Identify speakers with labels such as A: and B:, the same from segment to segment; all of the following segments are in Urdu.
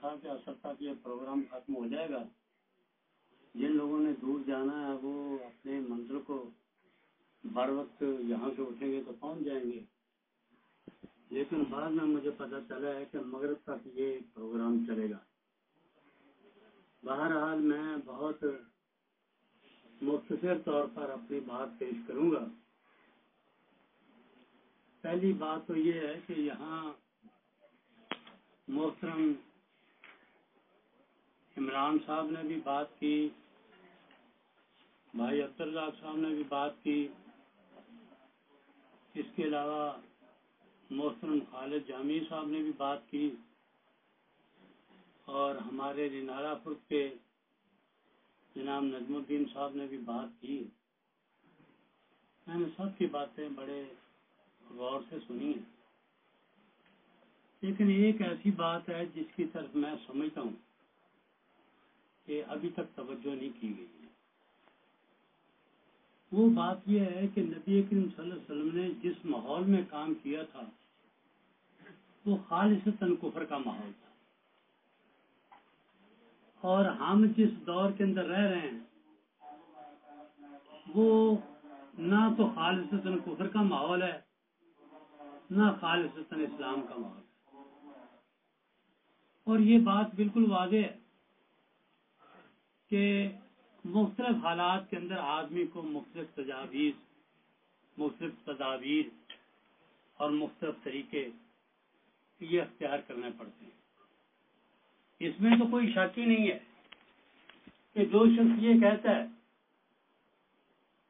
A: خیال تھا کہ اصل تک یہ پروگرام ختم ہو جائے گا۔ جن لوگوں نے دور جانا ہے، وہ اپنے منزل کو بر وقت یہاں سے اٹھیں گے تو پہنچ جائیں گے۔ لیکن بعد میں مجھے پتا چلا ہے کہ مغرب تک یہ پروگرام چلے گا۔ بہرحال میں بہت مختصر طور پر اپنی بات پیش کروں گا۔ پہلی بات تو یہ ہے کہ یہاں محترم عمران صاحب نے بھی بات کی، بھائی عبدالرزاق صاحب نے بھی بات کی۔ اس کے علاوہ محترم خالد جامی صاحب نے بھی بات کی۔ اور ہمارے رینارا پور کے جناب نجم الدین صاحب نے بھی بات کی۔ میں نے سب کی باتیں بڑے غور سے سنی ہیں۔ لیکن ایک ایسی بات ہے جس کی طرف میں سمجھتا ہوں۔ کہ ابھی تک توجہ نہیں کی گئی ہے۔ وہ بات یہ ہے کہ نبی کریم صلی اللہ علیہ وسلم نے جس ماحول میں کام کیا تھا، وہ خالص کفر کا ماحول تھا۔ اور ہم جس دور کے اندر رہ رہے ہیں، وہ نہ تو خالص کفر کا ماحول ہے، نہ خالص اسلام کا ماحول ہے۔ اور یہ بات بالکل واضح ہے۔ کہ مختلف حالات کے اندر آدمی کو مختلف تجاویز، مختلف تدابیر اور مختلف طریقے یہ اختیار کرنے پڑتے ہیں۔ اس میں تو کوئی شک ہی نہیں ہے کہ جو شخص یہ کہتا ہے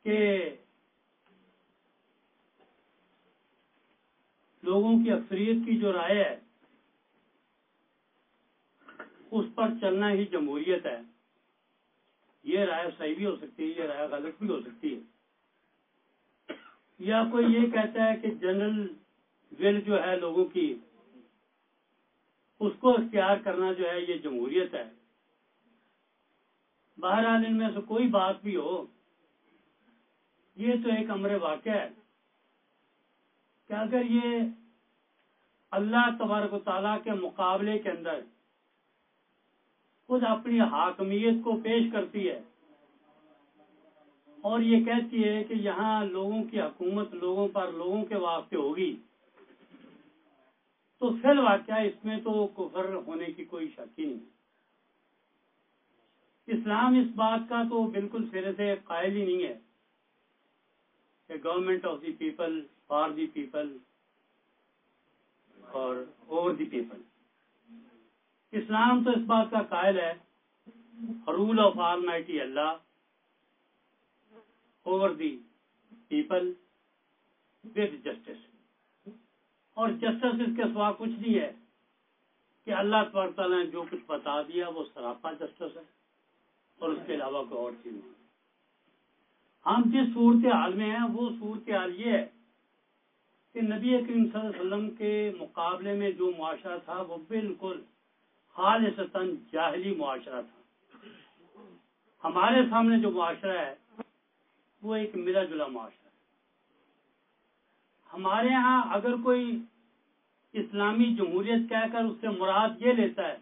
A: کہ لوگوں کی اکثریت کی جو رائے ہے، اس پر چلنا ہی جمہوریت ہے۔ یہ رائے صحیح بھی ہو سکتی ہے، یہ رائے غلط بھی ہو سکتی ہے۔ یا کوئی یہ کہتا ہے کہ جنرل ول جو ہے لوگوں کی، اس کو اختیار کرنا جو ہے یہ جمہوریت ہے۔ بہرحال ان میں سے کوئی بات بھی ہو، یہ تو ایک امر واقع ہے کہ اگر یہ اللہ تبارک و تعالیٰ کے مقابلے کے اندر خود اپنی حاکمیت کو پیش کرتی ہے۔ اور یہ کہتی ہے کہ یہاں لوگوں کی حکومت لوگوں پر لوگوں کے واسطے ہوگی۔ تو فی واقعہ اس میں تو کفر ہونے کی کوئی شک ہی نہیں۔ اسلام اس بات کا تو بالکل سرے سے قائل ہی نہیں ہے کہ government of the people for the people اور اوور دی پیپل اسلام تو اس بات کا قائل ہے، rule of almighty Allah over the people with justice اور جسٹس اس کے سوا کچھ نہیں ہے کہ اللہ تعالیٰ نے جو کچھ بتا دیا وہ سراپا جسٹس ہے اور اس کے علاوہ کوئی اور چیز نہیں۔ ہم جس صورت حال میں ہیں، وہ صورت حال یہ ہے کہ نبی کریم صلی اللہ علیہ وسلم کے مقابلے میں جو معاشرہ تھا، وہ بالکل خالص جاہلی معاشرہ تھا۔ ہمارے سامنے جو معاشرہ ہے، وہ ایک ملا جلا معاشرہ ہمارے ہاں اگر کوئی اسلامی جمہوریت کہہ کر اس سے مراد یہ لیتا ہے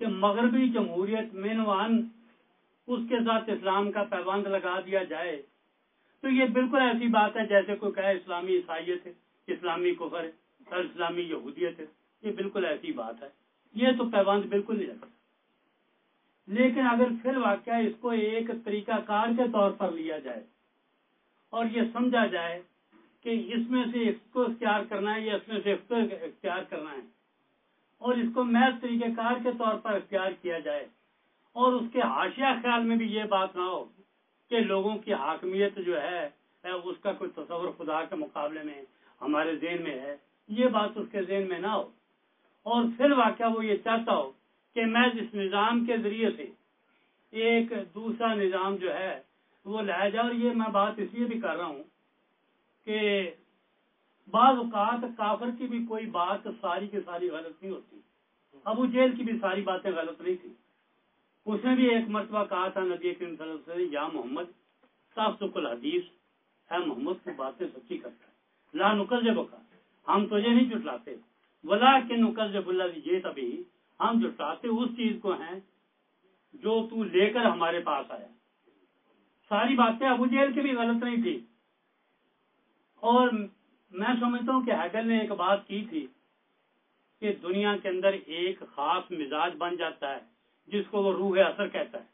A: کہ مغربی جمہوریت مینوان اس کے ساتھ اسلام کا پیبند لگا دیا جائے، تو یہ بالکل ایسی بات ہے جیسے کوئی کہے اسلامی عیسائیت ہے، اسلامی کفر ہے اسلامی یہودیت ہے، یہ بالکل ایسی بات ہے۔ یہ تو پیبند بالکل نہیں لگتا لیکن اگر پھر واقعہ اس کو ایک طریقہ کار کے طور پر لیا جائے اور یہ سمجھا جائے کہ اس میں سے اس کو اختیار کرنا ہے یا اس میں سے اس کو اختیار کرنا ہے اور اس کو محض طریقہ کار کے طور پر اختیار کیا جائے اور اس کے حاشیہ خیال میں بھی یہ بات نہ ہو کہ لوگوں کی حاکمیت جو ہے، اس کا کوئی تصور خدا کے مقابلے میں، ہمارے ذہن میں ہے، یہ بات اس کے ذہن میں نہ ہو۔ اور پھر واقعہ وہ یہ چاہتا ہو کہ میں اس نظام کے ذریعے سے ایک دوسرا نظام جو ہے وہ لایا جائے، اور یہ میں بات اس لیے بھی کر رہا ہوں کہ بعض اوقات کافر کی بھی کوئی بات ساری کی ساری غلط نہیں ہوتی۔ ابو جیل کی بھی ساری باتیں غلط نہیں تھی اس نے بھی ایک مرتبہ کہا تھا، نبی کریم صلی اللہ علیہ وسلم، یا محمد، صاف سکل حدیث ہے، محمد کو باتیں سچی کرتا ہے۔ لا نقل بکا ہم تجھے نہیں جٹلاتے ولا کے نقل اللہ جی یہ تبھی ہم جٹلاتے اس چیز کو ہیں جو تو لے کر ہمارے پاس آیا۔ ساری باتیں ابو جیل کی بھی غلط نہیں تھی۔ اور میں سمجھتا ہوں کہ حیگل نے ایک بات کی تھی کہ دنیا کے اندر ایک خاص مزاج بن جاتا ہے، جس کو وہ روح اثر کہتا ہے۔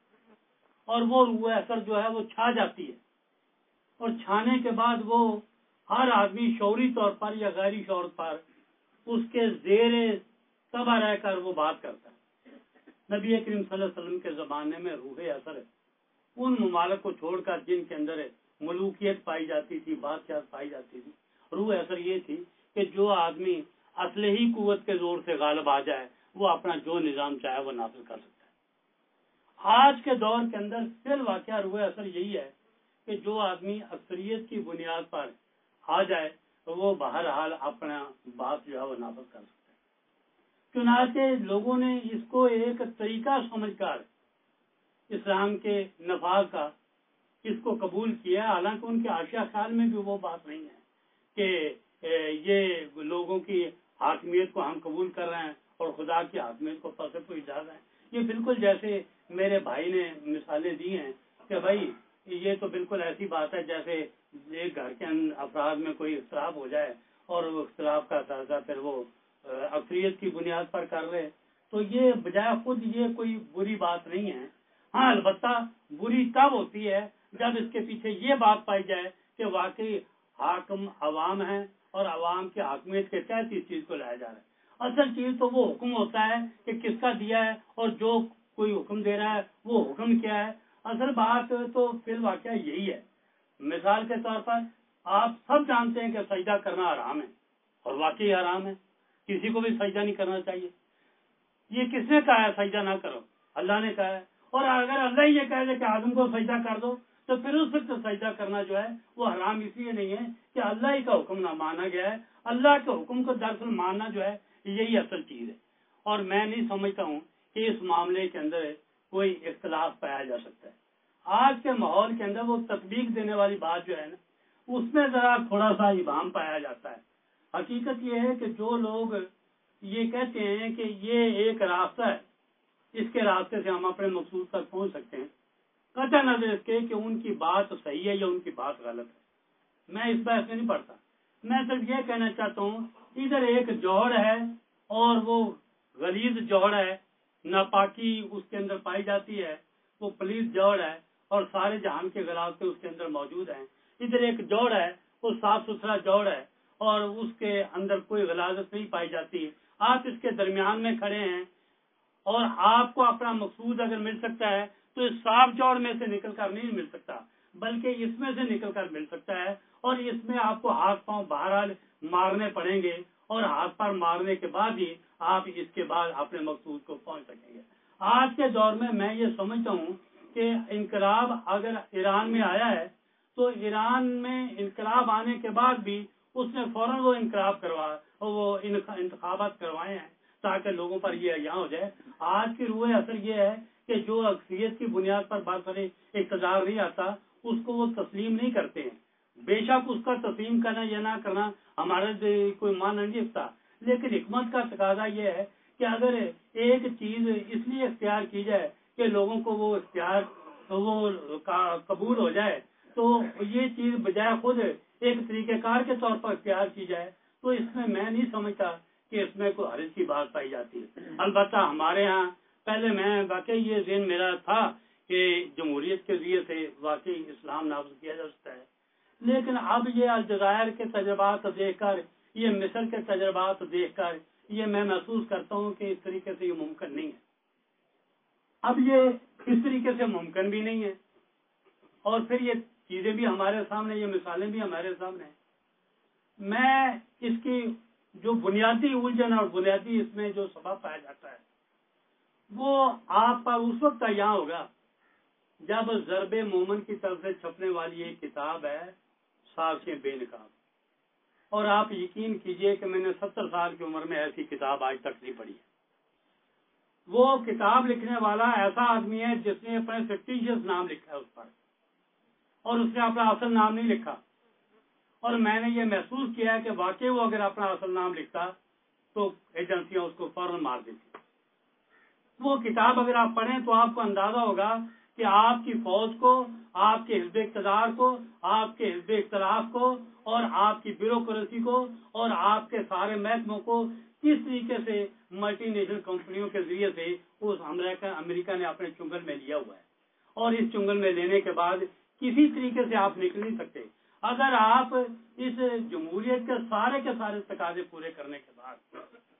A: اور وہ روح اثر جو ہے وہ چھا جاتی ہے۔ اور چھانے کے بعد وہ ہر آدمی شوری طور پر یا غیر شور پر اس کے زیر تباہ رہ کر وہ بات کرتا ہے۔ نبی کریم صلی اللہ علیہ وسلم کے زمانے میں روح اثر ہے۔ ان ممالک کو چھوڑ کر جن کے اندر ملوکیت پائی جاتی تھی، بادشاہ پائی جاتی تھی، روح اثر یہ تھی کہ جو آدمی اصل ہی قوت کے زور سے غالب آ جائے، وہ اپنا جو نظام چاہے وہ نافذ کر سکتا ہے۔ آج کے دور کے اندر پھر واقعہ روح اثر یہی ہے کہ جو آدمی اکثریت کی بنیاد پر آ جائے تو وہ بہرحال اپنا بات جو ہے وہ نافذ کر سکتا ہے چنانچہ لوگوں نے اس کو ایک طریقہ سمجھ کر اسلام کے نفاذ کا اس کو قبول کیا، حالانکہ ان کے آشیا خیال میں بھی وہ بات نہیں ہے کہ یہ لوگوں کی حاکمیت کو ہم قبول کر رہے ہیں اور خدا کی حاکمیت کو پسے کو اجازت ہے یہ بالکل جیسے میرے بھائی نے مثالیں دی ہیں کہ بھائی یہ تو بالکل ایسی بات ہے جیسے ایک گھر کے افراد میں کوئی اختلاف ہو جائے اور وہ اختلاف کا تازہ پھر وہ اکثریت کی بنیاد پر کر رہے تو یہ بجائے خود یہ کوئی بری بات نہیں ہے۔ ہاں البتہ بری تب ہوتی ہے جب اس کے پیچھے یہ بات پائی جائے کہ واقعی حاکم عوام ہے اور عوام کی حاکمیت کے تحت اس چیز کو لایا جا رہا ہے۔ اصل چیز تو وہ حکم ہوتا ہے کہ کس کا دیا ہے اور جو کوئی حکم دے رہا ہے وہ حکم کیا ہے۔ اصل بات تو پھر واقعہ یہی ہے۔ مثال کے طور پر آپ سب جانتے ہیں کہ سجدہ کرنا آرام ہے اور واقعی آرام ہے، کسی کو بھی سجدہ نہیں کرنا چاہیے۔ یہ کس نے کہا ہے سجدہ نہ کرو؟ اللہ نے کہا ہے۔ اور اگر اللہ یہ کہہ دے کہ آدم کو سجدہ کر دو، تو پھر اس وقت سجدہ کرنا جو ہے وہ حرام اس لیے نہیں ہے کہ اللہ ہی کا حکم نہ مانا گیا ہے۔ اللہ کے حکم کو دراصل ماننا جو ہے، یہی اصل چیز ہے۔ اور میں نہیں سمجھتا ہوں کہ اس معاملے کے اندر کوئی اختلاف پایا جا سکتا ہے۔ آج کے ماحول کے اندر وہ تطبیق دینے والی بات جو ہے نا، اس میں ذرا تھوڑا سا ابام پایا جاتا ہے۔ حقیقت یہ ہے کہ جو لوگ یہ کہتے ہیں کہ یہ ایک راستہ ہے، اس کے راستے سے ہم اپنے مقصود تک پہنچ سکتے ہیں۔ قطع نظر اس کے کہ ان کی بات صحیح ہے یا ان کی بات غلط ہے۔ میں اس بحث میں نہیں پڑھتا۔ میں صرف یہ کہنا چاہتا ہوں، ادھر ایک جوہر ہے اور وہ غلیظ جوہر ہے۔ ناپاکی اس کے اندر پائی جاتی ہے، وہ پلیز جوڑ ہے اور سارے جہان کے غلط اس کے اندر موجود ہیں۔ ادھر ایک جوڑ ہے، وہ صاف ستھرا جوڑ ہے اور اس کے اندر کوئی غلازت نہیں پائی جاتی۔ آپ اس کے درمیان میں کھڑے ہیں اور آپ کو اپنا مقصود اگر مل سکتا ہے تو اس صاف جوڑ میں سے نکل کر نہیں مل سکتا، بلکہ اس میں سے نکل کر مل سکتا ہے اور اس میں آپ کو ہاتھ پاؤں بہرحال مارنے پڑیں گے۔ اور ہاتھ پاؤں مارنے کے بعد ہی آپ اس کے بعد اپنے مقصود کو پہنچ سکیں گے۔ آج کے دور میں میں یہ سمجھتا ہوں کہ انقلاب اگر ایران میں آیا ہے تو ایران میں انقلاب آنے کے بعد بھی اس نے فوراً وہ انقلاب کروا وہ انتخابات کروائے ہیں تاکہ لوگوں پر یہ یہاں ہو جائے۔ آج کی روح اثر یہ ہے کہ جو اکثریت کی بنیاد پر بات کرے اقتدار نہیں آتا، اس کو وہ تسلیم نہیں کرتے ہیں۔ بے شک اس کا تسلیم کرنا یا نہ کرنا ہمارے کوئی مان نہیں رکھتا۔ لیکن حکمت کا تقاضا یہ ہے کہ اگر ایک چیز اس لیے اختیار کی جائے کہ لوگوں کو وہ اختیار، وہ قبول ہو جائے، تو یہ چیز بجائے خود ایک طریقہ کار کے طور پر اختیار کی جائے، تو اس میں میں نہیں سمجھتا کہ اس میں کوئی حرض کی بات پائی جاتی ہے۔ البتہ ہمارے ہاں پہلے میں واقعی یہ ذہن میرا تھا کہ جمہوریت کے ذریعے سے واقعی اسلام نافذ کیا جا سکتا ہے۔ لیکن اب یہ الجزائر کے تجربات دیکھ کر، یہ مصر کے تجربات دیکھ کر، یہ میں محسوس کرتا ہوں کہ اس طریقے سے یہ ممکن نہیں ہے۔ اب یہ اس طریقے سے ممکن بھی نہیں ہے۔ اور پھر یہ چیزیں بھی ہمارے سامنے، یہ مثالیں بھی ہمارے سامنے میں اس کی جو بنیادی الجھن اور بنیادی اس میں جو سبب پایا جاتا ہے، وہ آپ پر اس وقت یہاں ہوگا جب ضرب مومن کی طرف سے چھپنے والی ایک کتاب ہے۔ کے بے نقاب۔ اور آپ یقین کیجیے کہ میں نے ستر سال کی عمر میں ایسی کتاب آج تک نہیں پڑھی وہ کتاب لکھنے والا ایسا آدمی ہے جس نے اپنے فکٹیشیس نام لکھا ہے اس پر۔ اور اس نے اپنا اصل نام نہیں لکھا۔ اور میں نے یہ محسوس کیا ہے کہ واقعی وہ اگر اپنا اصل نام لکھتا تو ایجنسیاں اس کو فوراً مار دیتی۔ وہ کتاب اگر آپ پڑھیں تو آپ کو اندازہ ہوگا کہ آپ کی فوج کو، آپ کے حزب اقتدار کو، آپ کے حزب اختلاف کو اور آپ کی بیوروکریسی کو اور آپ کے سارے محکموں کو کس طریقے سے ملٹی نیشنل کمپنیوں کے ذریعے سے اس امریکہ نے اپنے چنگل میں لیا ہوا ہے۔ اور اس چنگل میں لینے کے بعد کسی طریقے سے آپ نکل نہیں سکتے۔ اگر آپ اس جمہوریت کے سارے کے سارے تقاضے پورے کرنے کے بعد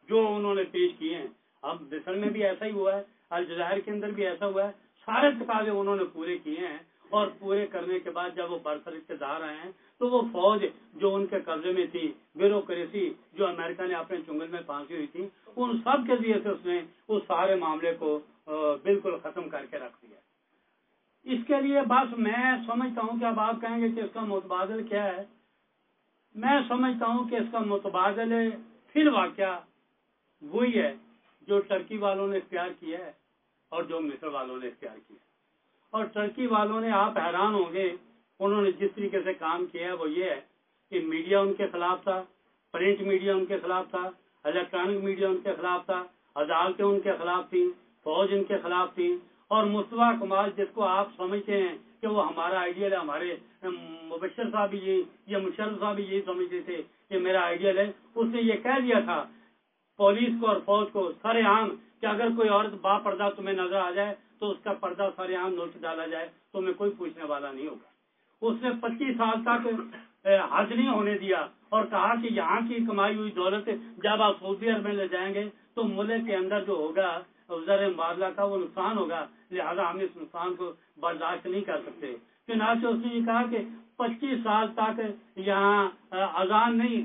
A: جو انہوں نے پیش کیے ہیں، اب مصر میں بھی ایسا ہی ہوا ہے، الجزائر کے اندر بھی ایسا ہوا ہے۔ سارے تقاضے انہوں نے پورے کیے ہیں اور پورے کرنے کے بعد جب وہ برسر اقتدار آئے ہیں تو وہ فوج جو ان کے قبضے میں تھی، بیوروکریسی جو امریکہ نے اپنے چنگل میں پھانسی ہوئی تھی، ان سب کے ذریعے سے اس نے اس سارے معاملے کو بالکل ختم کر کے رکھ دیا۔ اس کے لیے بس میں سمجھتا ہوں کہ اب آپ کہیں گے کہ اس کا متبادل کیا ہے۔ میں سمجھتا ہوں کہ اس کا متبادل پھر واقعہ وہی ہے جو ٹرکی والوں نے اختیار کیا ہے۔ اور جو مصر والوں نے اختیار کیا اور ٹرکی والوں نے آپ حیران ہوں گے، انہوں نے جس طریقے سے کام کیا ہے، وہ یہ ہے کہ میڈیا ان کے خلاف تھا، پرنٹ میڈیا ان کے خلاف تھا، الیکٹرانک میڈیا ان کے خلاف تھا، عدالتیں ان کے خلاف تھیں، فوج ان کے خلاف تھی۔ اور مصطفیٰ کمال جس کو آپ سمجھتے ہیں کہ وہ ہمارا آئیڈیل ہے، ہمارے مبشر صاحب بھی یہی، یا مشرف صاحب بھی یہی سمجھتے تھے کہ میرا آئیڈیل ہے، اس نے یہ کہہ دیا تھا، پولیس کو اور فوج کو سارے عام کہ اگر کوئی عورت با پردہ تمہیں نظر آ جائے تو اس کا پردہ سارے عام نوٹ ڈالا جائے تو میں کوئی پوچھنے والا نہیں ہوگا۔ اس نے پچیس سال تک حج نہیں ہونے دیا اور کہا کہ یہاں کی کمائی ہوئی دولت جب آپ سعودی عرب میں لے جائیں گے تو ملک کے اندر جو ہوگا زر مبادلہ کا وہ نقصان ہوگا۔ لہذا ہم اس نقصان کو برداشت نہیں کر سکتے۔ چنانچہ اس نے یہ کہا کہ پچیس سال تک یہاں اذان نہیں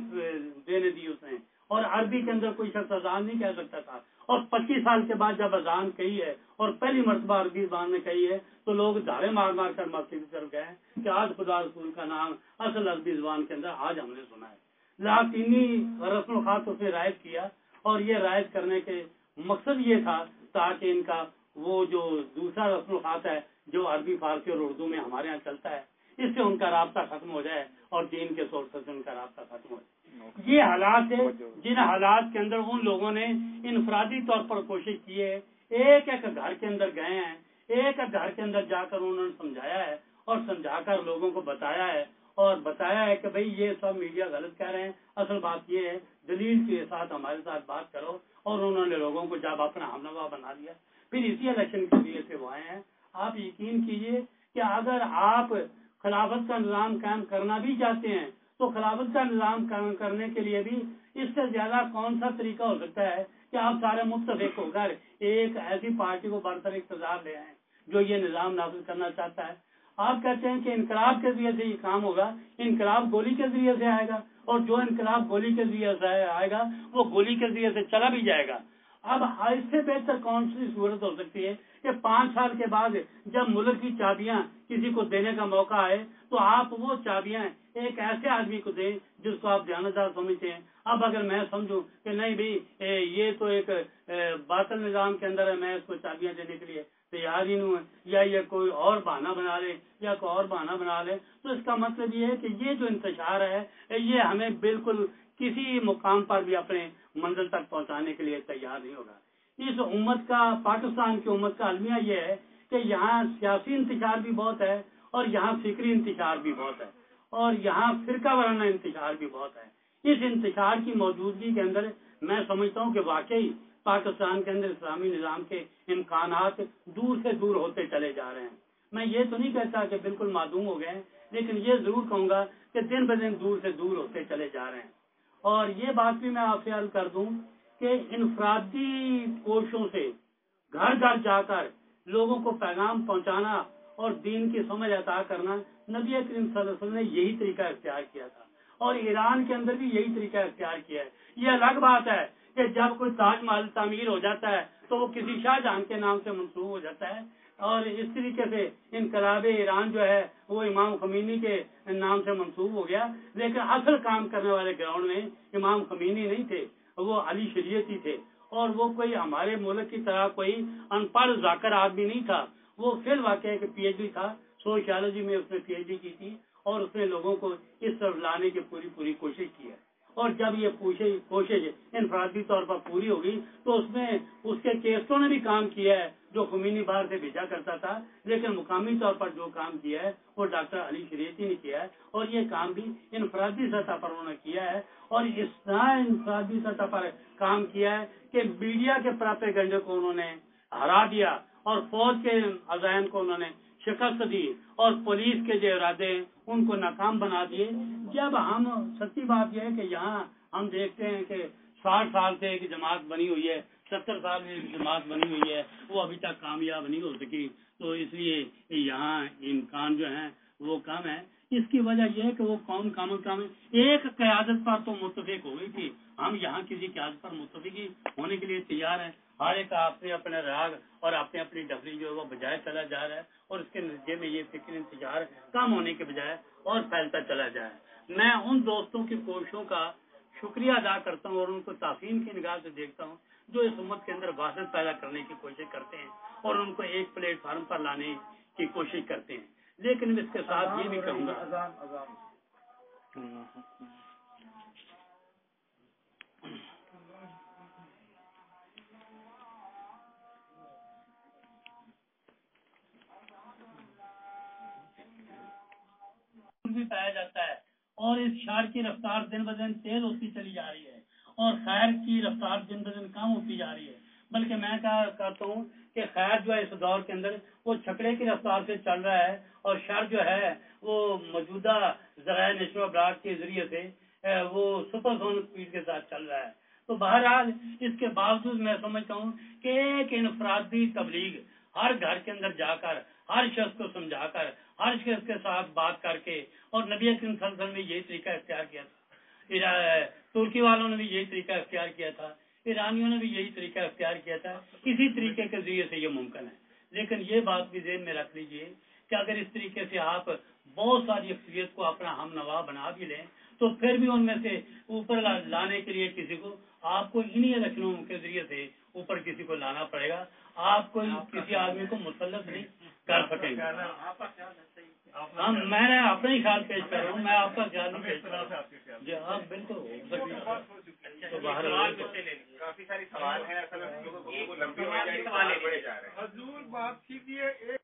A: دینے دی اس نے۔ اور عربی کے اندر کوئی شخص اذان نہیں کہہ سکتا تھا۔ اور پچیس سال کے بعد جب اذان کہی ہے اور پہلی مرتبہ عربی زبان میں کہی ہے، تو لوگ دھارے مار مار کر مسجد کی طرف گئے کہ آج خدا رسول کا نام اصل عربی زبان کے اندر آج ہم نے سنا ہے۔ لاطینی رسم الخط اس نے رائج کیا اور یہ رائج کرنے کے مقصد یہ تھا تاکہ ان کا وہ جو دوسرا رسم الخط ہے جو عربی فارسی اور اردو میں ہمارے یہاں چلتا ہے اس سے ان کا رابطہ ختم ہو جائے اور دین کے سورس سے ان کا رابطہ ختم ہو جائے۔ یہ حالات ہے جن حالات کے اندر ان لوگوں نے انفرادی طور پر کوشش کی ہے۔ ایک ایک گھر کے اندر گئے ہیں۔ ایک ایک گھر کے اندر جا کر انہوں نے سمجھایا ہے اور سمجھا کر لوگوں کو بتایا ہے اور بتایا ہے کہ بھئی یہ سب میڈیا غلط کہہ رہے ہیں۔ اصل بات یہ ہے دلیل کے ساتھ ہمارے ساتھ بات کرو اور انہوں نے لوگوں کو جب اپنا ہمنوا بنا دیا پھر اسی الیکشن کے لیے سے وہ آئے ہیں۔ آپ یقین کیجیے کہ اگر آپ خلافت کا نظام قائم کرنا بھی چاہتے ہیں، تو خلافت کا نظام قائم کرنے کے لیے بھی اس سے زیادہ کون سا طریقہ ہو سکتا ہے کہ آپ سارے متفق ہو کر ایک ایسی پارٹی کو برتر اقتدار لے آئیں جو یہ نظام نافذ کرنا چاہتا ہے۔ آپ کہتے ہیں کہ انقلاب کے ذریعے سے یہ کام ہوگا، انقلاب گولی کے ذریعے سے آئے گا، اور جو انقلاب گولی کے ذریعے سے آئے گا، وہ گولی کے ذریعے سے چلا بھی جائے گا۔ اب اس سے بہتر کون سی صورت ہو سکتی ہے کہ پانچ سال کے بعد جب ملک کی چابیاں کسی کو دینے کا موقع آئے تو آپ وہ چابیاں ایک ایسے آدمی کو دیں جس کو آپ جاندار سمجھتے ہیں۔ اب اگر میں سمجھوں کہ نہیں بھائی یہ تو ایک باطل نظام کے اندر ہے، میں اس کو چابیاں دینے کے لیے تیار ہی نہیں یا یہ کوئی اور بہانہ بنا لے، یا کوئی اور بہانہ بنا لے، تو اس کا مطلب یہ ہے کہ یہ جو انتشار ہے، یہ ہمیں بالکل کسی مقام پر بھی اپنے منزل تک پہنچانے کے لیے تیار نہیں ہوگا۔ اس امت کا، پاکستان کی امت کا المیہ یہ ہے کہ یہاں سیاسی انتشار بھی بہت ہے اور یہاں فکری انتشار بھی بہت ہے اور یہاں فرقہ ورانہ انتشار بھی بہت ہے۔ اس انتشار کی موجودگی کے اندر میں سمجھتا ہوں کہ واقعی پاکستان کے اندر اسلامی نظام کے امکانات دور سے دور ہوتے چلے جا رہے ہیں۔ میں یہ تو نہیں کہتا کہ بالکل معدوم ہو گئے لیکن یہ ضرور کہوں گا کہ دن بدن دور سے دور ہوتے چلے جا رہے ہیں۔ اور یہ بات بھی میں آپ سے عرض کر دوں کہ انفرادی کوشوں سے گھر گھر جا کر لوگوں کو پیغام پہنچانا اور دین کی سمجھ عطا کرنا نبی کریم صلی اللہ علیہ وسلم نے یہی طریقہ اختیار کیا تھا اور ایران کے اندر بھی یہی طریقہ اختیار کیا ہے۔ یہ الگ بات ہے کہ جب کوئی تاج محل تعمیر ہو جاتا ہے تو وہ کسی شاہ جہاں کے نام سے منسوخ ہو جاتا ہے۔ اور اس طریقے سے انقلاب ایران جو ہے وہ امام خمینی کے نام سے منسوخ ہو گیا، لیکن اصل کام کرنے والے گراؤنڈ میں امام خمینی نہیں تھے، وہ علی شریعتی تھے۔ اور وہ کوئی ہمارے ملک کی طرح کوئی ان پڑھ ذاکر آدمی نہیں تھا، وہ فی الواقع کہ پی ایچ ڈی تھا، سوشیالوجی میں اس نے پی ایچ ڈی کی تھی اور اس نے لوگوں کو اس طرف لانے کی پوری پوری کوشش کی ہے۔ اور جب یہ کوشش انفرادی طور پر پوری ہوگی تو اس میں اس کے کیسٹوں نے بھی کام کیا ہے جو خمینی باہر سے بھیجا کرتا تھا، لیکن مقامی طور پر جو کام کیا ہے، وہ ڈاکٹر علی شریعتی نے کیا ہے اور یہ کام بھی انفرادی سطح پر انہوں نے کیا ہے اور اس طرح انفرادی سطح پر کام کیا ہے کہ میڈیا کے پراپے گنڈے کو انہوں نے ہرا دیا اور فوج کے عزائم کو انہوں نے شکست دی اور پولیس کے جو ارادے ان کو ناکام بنا دیے۔ جب ہم، سچی بات یہ ہے کہ یہاں ہم دیکھتے ہیں کہ ساٹھ سال سے ایک جماعت بنی ہوئی ہے، ستر سال میں ایک جماعت بنی ہوئی ہے، وہ ابھی تک کامیاب نہیں ہو سکی۔ تو اس لیے یہاں امکان جو ہیں وہ کم ہے اس کی وجہ یہ ہے کہ وہ قوم کام کام ایک قیادت پر تو متفق ہو گئی تھی۔ ہم یہاں کسی قیادت پر متفقی ہونے کے لیے تیار ہیں۔ ہر ایک اپنے اپنے راگ اور اپنے اپنی ڈبری جو ہے وہ بجائے چلا جا رہا ہے۔ اور اس کے نتیجے میں یہ فکر انتظار کم ہونے کے بجائے اور پھیلتا چلا جائے۔ میں ان دوستوں کی کوششوں کا شکریہ ادا کرتا ہوں اور ان کو تعفیم کی نگاہ سے دیکھتا ہوں جو اس امت کے اندر واسط پیدا کرنے کی کوشش کرتے ہیں اور ان کو ایک پلیٹ فارم پر لانے کی کوشش کرتے ہیں۔ لیکن میں اس کے ساتھ یہ بھی کہوں گا۔ بھی پایا جاتا ہے اور اس شار کی رفتار دن ب دن تیز ہوتی چلی جا رہی ہے اور خیر کی رفتار دن ب دن کم ہوتی جا رہی ہے۔ بلکہ میں کہا کرتا ہوں کہ خیر جو ہے اس دور کے اندر وہ چھکڑے کی رفتار سے چل رہا ہے اور شر جو ہے وہ موجودہ ذرائع نشو ابراج کے ذریعے سے وہ سپر سونک اسپیڈ کے ساتھ چل رہا ہے۔ تو بہرحال اس کے باوجود میں سمجھتا ہوں کہ ایک انفرادی تبلیغ ہر گھر کے اندر جا کر، ہر شخص کو سمجھا کر ہر شخص کے ساتھ بات کر کے اور نبی اکرم صلی اللہ علیہ وسلم نے یہی طریقہ اختیار کیا تھا۔ ترکی والوں نے بھی یہی طریقہ اختیار کیا تھا۔ ایرانیوں نے بھی یہی طریقہ اختیار کیا تھا۔ اسی طریقے کے ذریعے سے یہ ممکن ہے۔ لیکن یہ بات بھی ذہن میں رکھ لیجیے کہ اگر اس طریقے سے آپ بہت ساری اکثریت کو اپنا ہم نوا بنا بھی لیں تو پھر بھی ان میں سے اوپر لانے کے لیے کسی کو آپ کو انہی الیکشنوں کے ذریعے سے اوپر کسی کو لانا پڑے گا۔ آپ کوئی کسی آدمی کو مسلط نہیں۔ کر سکیں گے۔ میں نے اپنے ہی خیال پیش کر رہا ہوں میں آپ کا خیال نہیں پیش کر رہا۔ ہوں جی ہاں بالکل
B: کافی ساری سوال ہیں